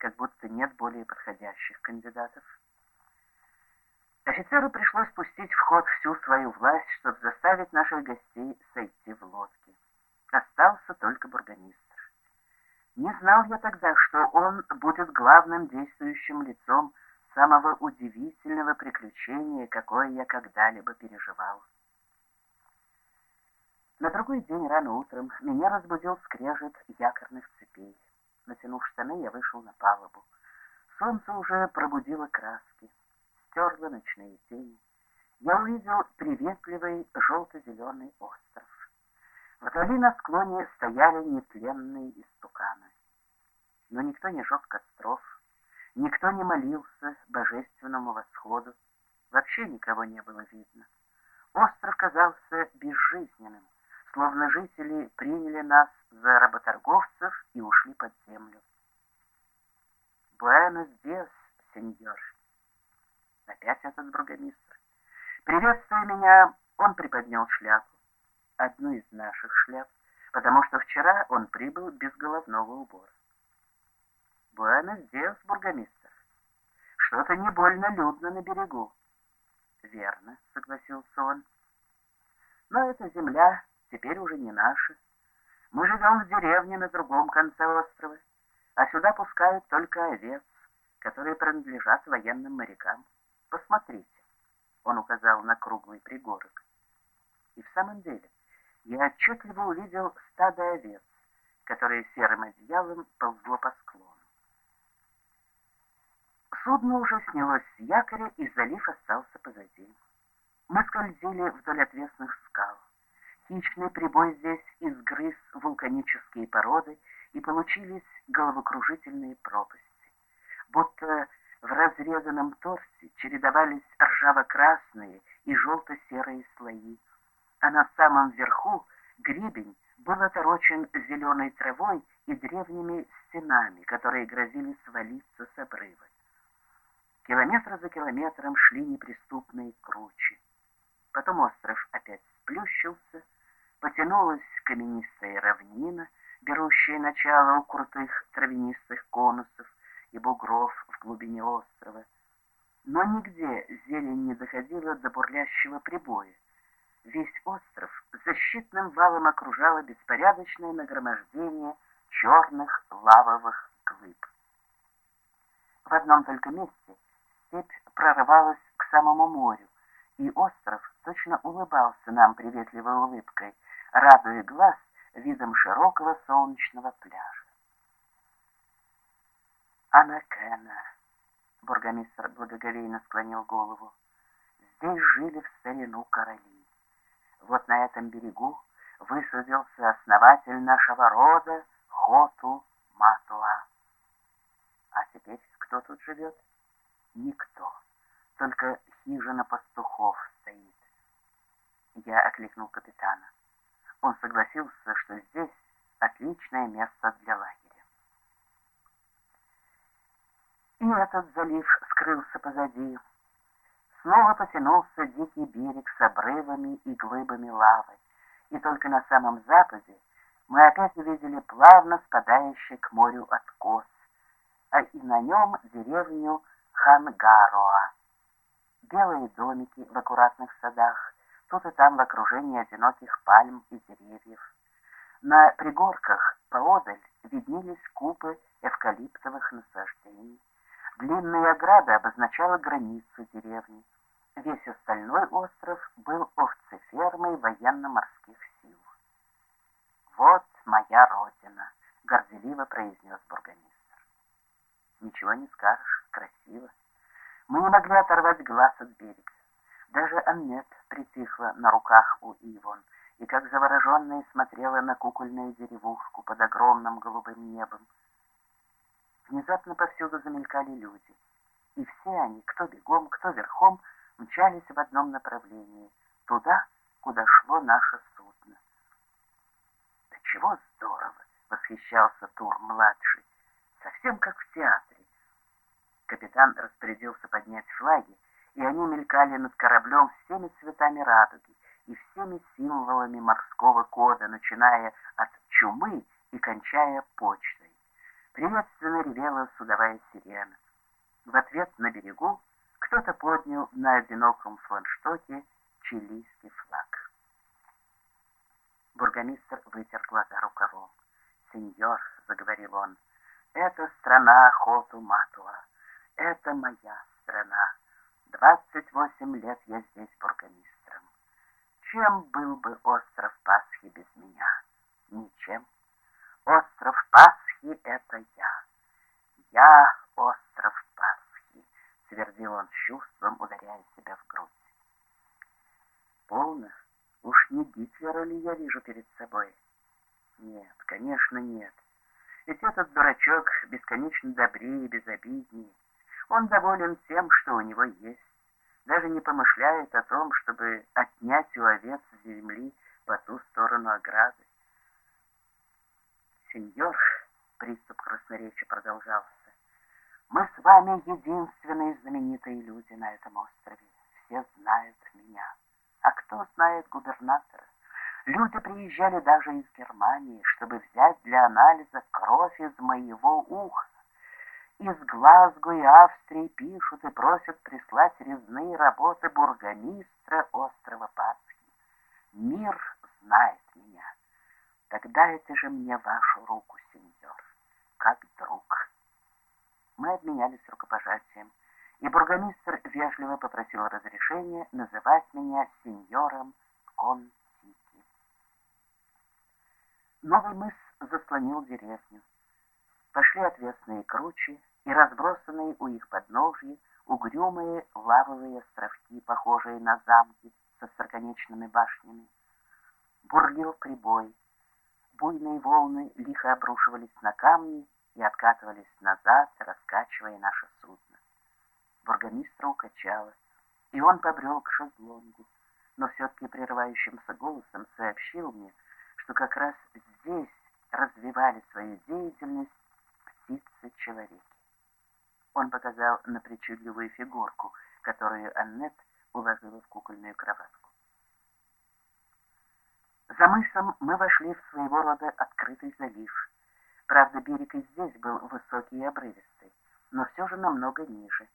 как будто нет более подходящих кандидатов. Офицеру пришлось пустить в ход всю свою власть, чтобы заставить наших гостей сойти в лодке. Остался только бургомистр. Не знал я тогда, что он будет главным действующим лицом самого удивительного приключения, какое я когда-либо переживал. На другой день рано утром меня разбудил скрежет якорных цепей. Натянув штаны, я вышел на палубу. Солнце уже пробудило краски, стерло ночные тени. Я увидел приветливый желто-зеленый остров. Вдали на склоне стояли нетленные истуканы. Но никто не жег костров, никто не молился божественному восходу, вообще никого не было видно. Остров казался безжизненным, словно жители приняли нас за работорговцев и ушли под землю. «Буэнос диас, сеньор!» Опять этот бургомистр. Приветствуя меня, он приподнял шляпу, одну из наших шляп, потому что вчера он прибыл без головного убора. «Буэнос диас, бургомистр! Что-то не больно людно на берегу». «Верно», — согласился он. «Но эта земля теперь уже не наша. Мы живем в деревне на другом конце острова, а сюда пускают только овец, которые принадлежат военным морякам. Посмотрите, он указал на круглый пригорок. И в самом деле я отчетливо увидел стадо овец, которое серым одеялом ползло по склону. Судно уже снялось с якоря, и залив остался позади. Мы скользили вдоль отвесных скал. Хищный прибой здесь изгрыз вулканические породы, и получились головокружительные пропасти. Будто в разрезанном торсе чередовались ржаво-красные и желто-серые слои, а на самом верху гребень был оторочен зеленой травой и древними стенами, которые грозили свалиться с обрыва. Километр за километром шли неприступные кручи. Потом остров опять сплющился, потянулась каменистая равнина, берущая начало у крутых травянистых конусов и бугров в глубине острова. Но нигде зелень не доходила до бурлящего прибоя. Весь остров защитным валом окружало беспорядочное нагромождение черных лавовых глыб. В одном только месте степь прорывалась к самому морю, и остров точно улыбался нам приветливой улыбкой, радуя глаз видом широкого солнечного пляжа. Анакена, бургомистр благоговейно склонил голову, здесь жили в старину короли. Вот на этом берегу высадился основатель нашего рода Хоту Матуа. А теперь кто тут живет? Никто. Только хижина пастухов стоит. Я окликнул капитана. Он согласился, что здесь отличное место для И этот залив скрылся позади. Снова потянулся дикий берег с обрывами и глыбами лавы, и только на самом западе мы опять увидели плавно спадающий к морю откос, а и на нем деревню Хангароа. Белые домики в аккуратных садах, тут и там в окружении одиноких пальм и деревьев. На пригорках поодаль виднелись купы эвкалиптовых насаждений. Длинная ограда обозначала границу деревни. Весь остальной остров был овцефермой военно-морских сил. «Вот моя родина», — горделиво произнес бургомистр. «Ничего не скажешь, красиво». Мы не могли оторвать глаз от берега. Даже Аннет притихла на руках у Ивон и, как завороженная, смотрела на кукольную деревушку под огромным голубым небом. Внезапно повсюду замелькали люди, и все они, кто бегом, кто верхом, мчались в одном направлении, туда, куда шло наше судно. «Да чего здорово!» — восхищался Тур-младший. «Совсем как в театре. Капитан распорядился поднять флаги, и они мелькали над кораблем всеми цветами радуги и всеми символами морского кода, начиная от чумы и кончая почтой. Приветственно ревела судовая сирена. В ответ на берегу кто-то поднял на одиноком флагштоке чилийский флаг. Бургомистр вытер глаза рукавом. «Сеньор», — заговорил он, — «это страна Хоту-Матуа, это моя страна. Двадцать восемь лет я здесь бургомистром. Чем был бы остров Пасхи без меня? Ничем. Остров Пасхи — это я. Я остров Пасхи, — твердил он с чувством, ударяя себя в грудь. Полно. Уж не Гитлера ли я вижу перед собой? Нет, конечно, нет. Ведь этот дурачок бесконечно добрее и безобиднее. Он доволен тем, что у него есть, даже не помышляет о том, чтобы отнять у овец земли по ту сторону ограды. Сеньор, приступ красноречия продолжался, мы с вами единственные знаменитые люди на этом острове. Все знают меня. А кто знает губернатора? Люди приезжали даже из Германии, чтобы взять для анализа кровь из моего уха. Из Глазго и Австрии пишут и просят прислать резные работы бургомистра острова Пасхи. Мир знает меня. Тогда это же мне вашу руку, сеньор, как друг. Мы обменялись рукопожатием, и бургомистр вежливо попросил разрешения называть меня сеньором Контики. Новый мыс заслонил деревню. Пошли отвесные кручи, и разбросанные у их подножья угрюмые лавовые островки, похожие на замки со строконечными башнями. Бурлил прибой. Буйные волны лихо обрушивались на камни и откатывались назад, раскачивая наше судно. Бургомистра укачало, и он побрел к шезлонгу, но все-таки прерывающимся голосом сообщил мне, что как раз здесь развивали свою деятельность птицы-человеки. Он показал на причудливую фигурку, которую Аннет уложила в кукольную кроватку. За мысом мы вошли в своего рода открытый залив. Правда, берег и здесь был высокий и обрывистый, но все же намного ниже.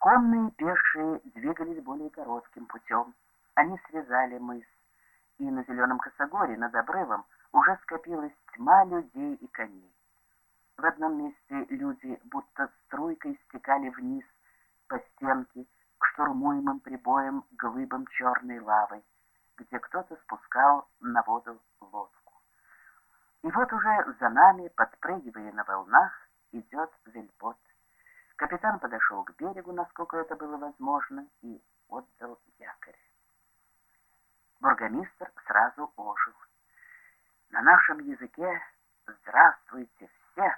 Конные пешие двигались более коротким путем. Они срезали мыс, и на зеленом косогоре над обрывом уже скопилась тьма людей и коней. В одном месте люди будто струйкой стекали вниз по стенке к штурмуемым прибоем глыбам черной лавы, где кто-то спускал на воду лодку. И вот уже за нами, подпрыгивая на волнах, идет вельбот. Капитан подошел к берегу, насколько это было возможно, и отдал якорь. Бургомистр сразу ожил. На нашем языке «Здравствуйте все!»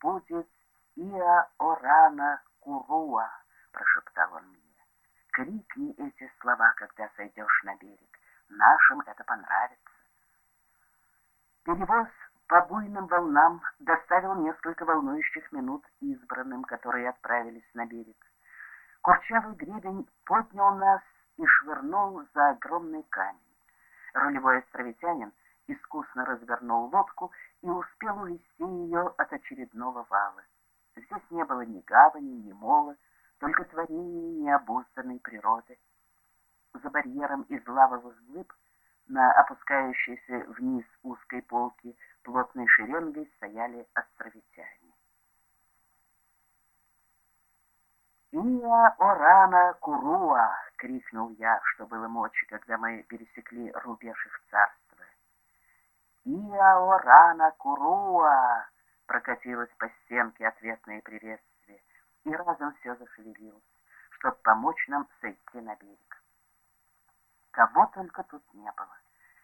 будет Иа Орана Куруа, прошептал он мне. Крикни эти слова, когда сойдешь на берег. Нашим это понравится. Перевоз по буйным волнам доставил несколько волнующих минут избранным, которые отправились на берег. Курчавый гребень поднял нас и швырнул за огромный камень. Рулевой островитянин искусно развернул лодку и успел увести ее от очередного вала. Здесь не было ни гавани, ни мола, только творение необузданной природы. За барьером из лавовых глыб на опускающейся вниз узкой полке плотной шеренгой стояли островитяне. «Иа Орана Куруа!» — крикнул я, что было мочи, когда мы пересекли рубеж их царства. «Иаорана Куруа!» прокатилось по стенке ответное приветствие, и разом все зашевелилось, чтобы помочь нам сойти на берег. Кого только тут не было.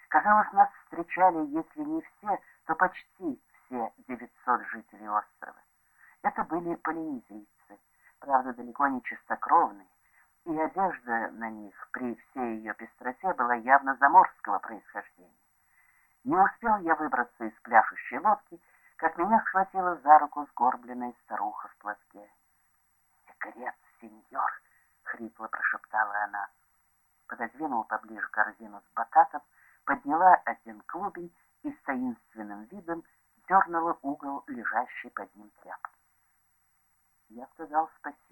Казалось, нас встречали, если не все, то почти все 900 жителей острова. Это были полинезийцы, правда, далеко не чистокровные, и одежда на них при всей ее пестроте была явно заморского происхождения. Не успел я выбраться из пляшущей лодки, как меня схватила за руку сгорбленная старуха в платке. «Секрет, сеньор!» — хрипло прошептала она. Пододвинула поближе корзину с бататом, подняла один клубень и с таинственным видом дернула угол лежащей под ним тряпки. Я сказал спасибо.